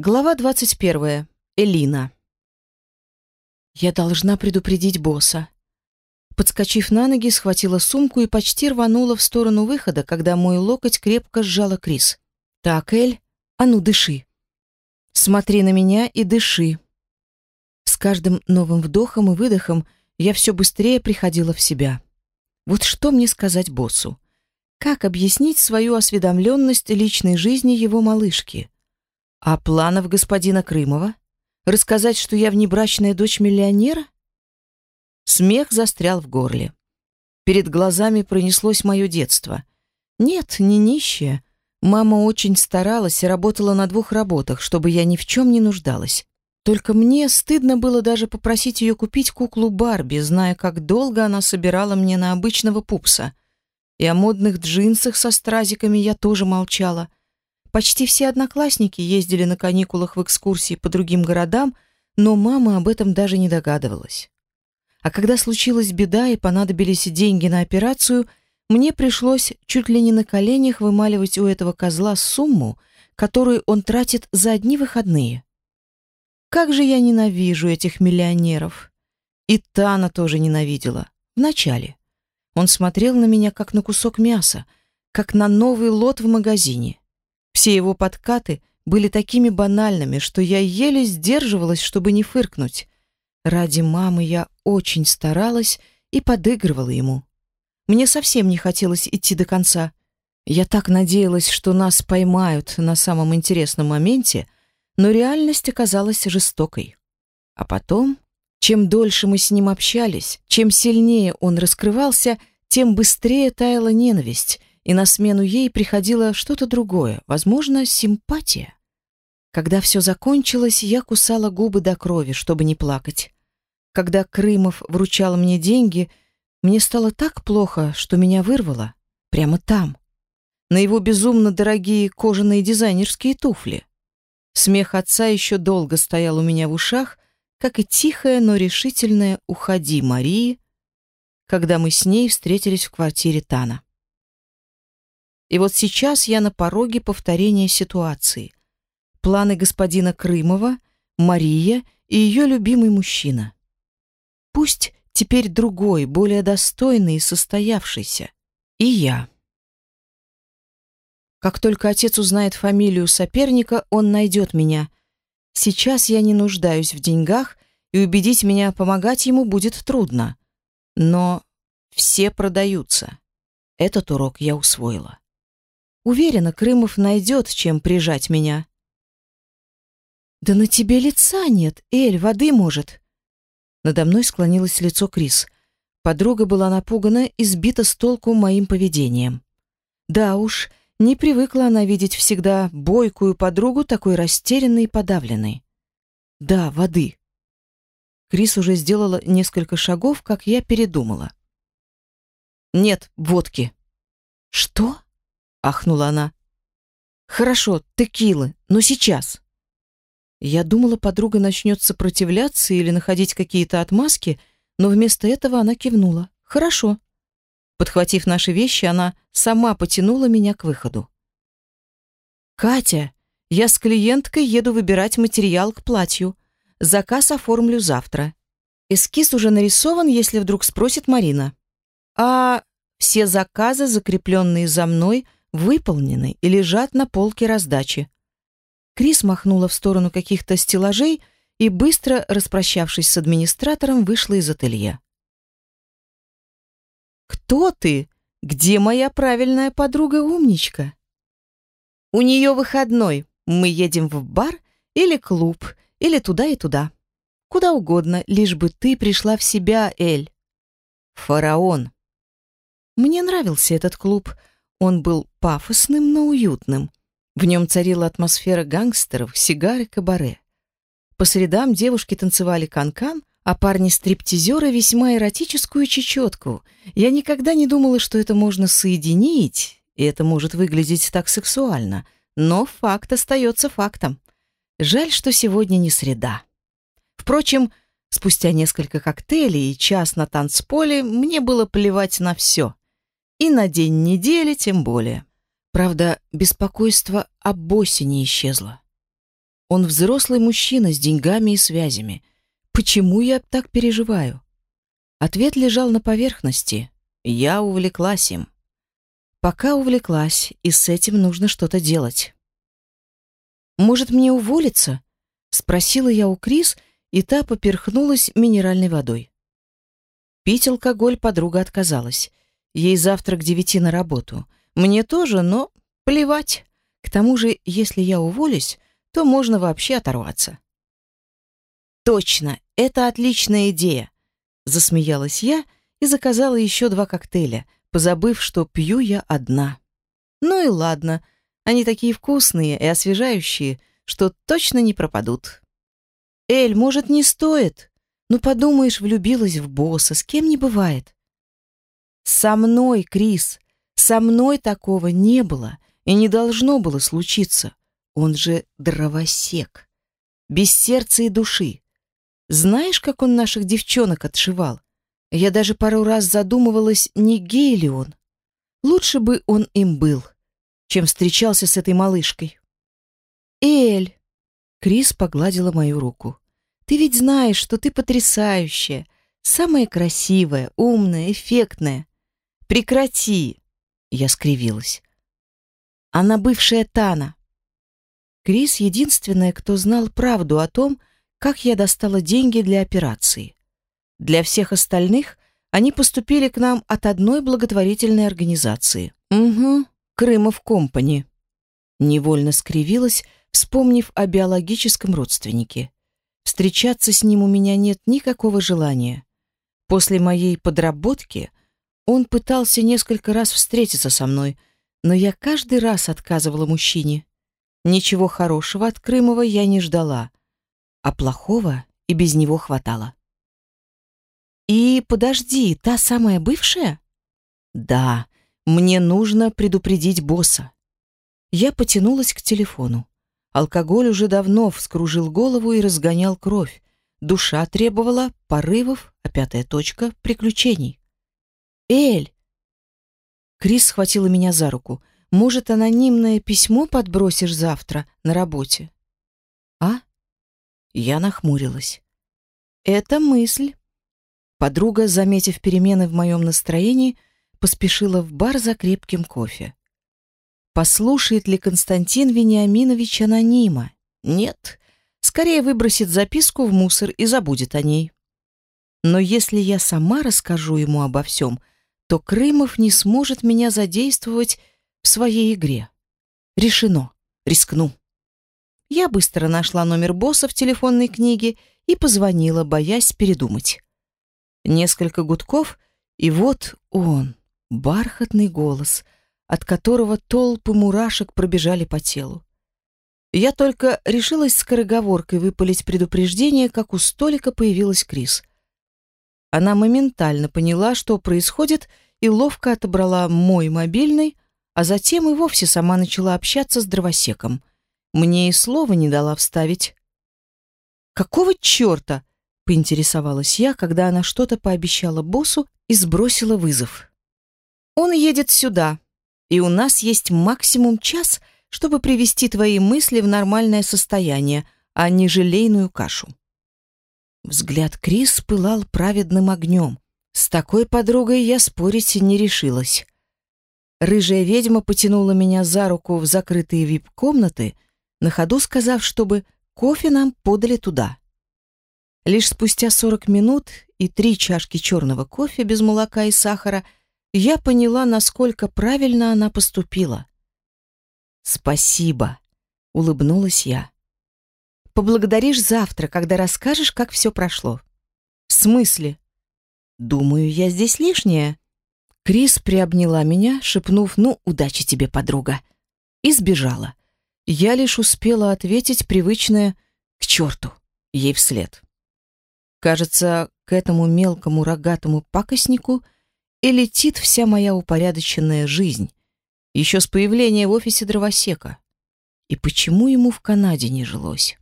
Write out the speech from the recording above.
Глава 21. Элина. Я должна предупредить босса. Подскочив на ноги, схватила сумку и почти рванула в сторону выхода, когда мой локоть крепко сжала Крис. «Так, Эль, а ну дыши. Смотри на меня и дыши». С каждым новым вдохом и выдохом я все быстрее приходила в себя. Вот что мне сказать боссу? Как объяснить свою осведомленность личной жизни его малышки? А планов господина Крымова? Рассказать, что я внебрачная дочь миллионера? Смех застрял в горле. Перед глазами пронеслось мое детство. Нет, не нищая. Мама очень старалась и работала на двух работах, чтобы я ни в чем не нуждалась. Только мне стыдно было даже попросить ее купить куклу Барби, зная, как долго она собирала мне на обычного пупса. И о модных джинсах со стразиками я тоже молчала. Почти все одноклассники ездили на каникулах в экскурсии по другим городам, но мама об этом даже не догадывалась. А когда случилась беда и понадобились деньги на операцию, мне пришлось чуть ли не на коленях вымаливать у этого козла сумму, которую он тратит за одни выходные. Как же я ненавижу этих миллионеров. И Тана тоже ненавидела. Вначале. Он смотрел на меня как на кусок мяса, как на новый лот в магазине. Все его подкаты были такими банальными, что я еле сдерживалась, чтобы не фыркнуть. Ради мамы я очень старалась и подыгрывала ему. Мне совсем не хотелось идти до конца. Я так надеялась, что нас поймают на самом интересном моменте, но реальность оказалась жестокой. А потом, чем дольше мы с ним общались, чем сильнее он раскрывался, тем быстрее таяла ненависть, и на смену ей приходило что-то другое, возможно, симпатия. Когда все закончилось, я кусала губы до крови, чтобы не плакать. Когда Крымов вручал мне деньги, мне стало так плохо, что меня вырвало. Прямо там. На его безумно дорогие кожаные дизайнерские туфли. Смех отца еще долго стоял у меня в ушах, как и тихое, но решительное «Уходи, Марии», когда мы с ней встретились в квартире Тана. И вот сейчас я на пороге повторения ситуации. Планы господина Крымова, Мария и ее любимый мужчина. Пусть теперь другой, более достойный и состоявшийся. И я. Как только отец узнает фамилию соперника, он найдет меня. Сейчас я не нуждаюсь в деньгах, и убедить меня помогать ему будет трудно. Но все продаются. Этот урок я усвоила. Уверена, Крымов найдет, чем прижать меня. Да на тебе лица нет, Эль, воды может. Надо мной склонилось лицо Крис. Подруга была напугана и сбита с толку моим поведением. Да уж, не привыкла она видеть всегда бойкую подругу такой растерянной и подавленной. Да, воды. Крис уже сделала несколько шагов, как я передумала. Нет, водки. Что? Ахнула она. Хорошо, текилы, но сейчас. Я думала, подруга начнет сопротивляться или находить какие-то отмазки, но вместо этого она кивнула. Хорошо. Подхватив наши вещи, она сама потянула меня к выходу. Катя, я с клиенткой еду выбирать материал к платью. Заказ оформлю завтра. Эскиз уже нарисован, если вдруг спросит Марина. А все заказы, закрепленные за мной, выполнены и лежат на полке раздачи. Крис махнула в сторону каких-то стеллажей и, быстро распрощавшись с администратором, вышла из ателье. «Кто ты? Где моя правильная подруга-умничка?» «У нее выходной. Мы едем в бар или клуб, или туда и туда. Куда угодно, лишь бы ты пришла в себя, Эль». «Фараон». Мне нравился этот клуб — он был пафосным, но уютным. В нем царила атмосфера гангстеров, сигары, кабаре. По средам девушки танцевали канкан, -кан, а парни-стриптизеры весьма эротическую чечетку. Я никогда не думала, что это можно соединить, и это может выглядеть так сексуально. Но факт остается фактом. Жаль, что сегодня не среда. Впрочем, спустя несколько коктейлей и час на танцполе мне было плевать на все. И на день недели тем более. Правда, беспокойство об боссе не исчезло. Он взрослый мужчина с деньгами и связями. Почему я так переживаю? Ответ лежал на поверхности. Я увлеклась им. Пока увлеклась, и с этим нужно что-то делать. «Может, мне уволиться?» — спросила я у Крис, и та поперхнулась минеральной водой. Пить алкоголь подруга отказалась. Ей завтра к девяти на работу. Мне тоже, но плевать. К тому же, если я уволюсь, то можно вообще оторваться. Точно, это отличная идея, засмеялась я и заказала еще два коктейля, позабыв, что пью я одна. Ну и ладно, они такие вкусные и освежающие, что точно не пропадут. Эль, может, не стоит? Ну подумаешь, влюбилась в босса, с кем не бывает. Со мной, Крис, со мной такого не было и не должно было случиться. Он же дровосек, без сердца и души. Знаешь, как он наших девчонок отшивал? Я даже пару раз задумывалась, не гей ли он. Лучше бы он им был, чем встречался с этой малышкой. Эль, Крис погладила мою руку. Ты ведь знаешь, что ты потрясающая, самая красивая, умная, эффектная. Прекрати, я скривилась. Она бывшая Тана. Крис единственная, кто знал правду о том, как я достала деньги для операции. Для всех остальных они поступили к нам от одной благотворительной организации. Угу, Крымов Компани. Невольно скривилась, вспомнив о биологическом родственнике. Встречаться с ним у меня нет никакого желания. После моей подработки он пытался несколько раз встретиться со мной, но я каждый раз отказывала мужчине. Ничего хорошего от Крымова я не ждала, а плохого и без него хватало. И подожди, та самая бывшая? Да, мне нужно предупредить босса. Я потянулась к телефону. Алкоголь уже давно вскружил голову и разгонял кровь. Душа требовала порывов, а пятая точка — приключений. «Эль!» Крис схватила меня за руку. Может, анонимное письмо подбросишь завтра на работе? А? Я нахмурилась. Это мысль. Подруга, заметив перемены в моем настроении, поспешила в бар за крепким кофе. Послушает ли Константин Вениаминович анонима? Нет. Скорее выбросит записку в мусор и забудет о ней. Но если я сама расскажу ему обо всем, то Крымов не сможет меня задействовать в своей игре. Решено. Рискну. Я быстро нашла номер босса в телефонной книге и позвонила, боясь передумать. Несколько гудков, и вот он, бархатный голос, от которого толпы мурашек пробежали по телу. Я только решилась скороговоркой выпалить предупреждение, как у столика появилась Крис. Она моментально поняла, что происходит, и ловко отобрала мой мобильный, а затем и вовсе сама начала общаться с дровосеком. Мне и слова не дала вставить. «Какого черта?» — поинтересовалась я, когда она что-то пообещала боссу и сбросила вызов. «Он едет сюда, и у нас есть максимум час, чтобы привести твои мысли в нормальное состояние, а не желейную кашу». Взгляд Крис пылал праведным огнем. С такой подругой я спорить не решилась. Рыжая ведьма потянула меня за руку в закрытые вип-комнаты, на ходу сказав, чтобы кофе нам подали туда. Лишь спустя 40 минут и три чашки черного кофе без молока и сахара я поняла, насколько правильно она поступила. «Спасибо», — улыбнулась я. «Поблагодаришь завтра, когда расскажешь, как все прошло». «В смысле?» «Думаю, я здесь лишняя», Крис приобняла меня, шепнув «Ну, удачи тебе, подруга!» и сбежала. Я лишь успела ответить привычное «К черту!» ей вслед. Кажется, к этому мелкому рогатому пакостнику и летит вся моя упорядоченная жизнь, еще с появления в офисе дровосека. И почему ему в Канаде не жилось?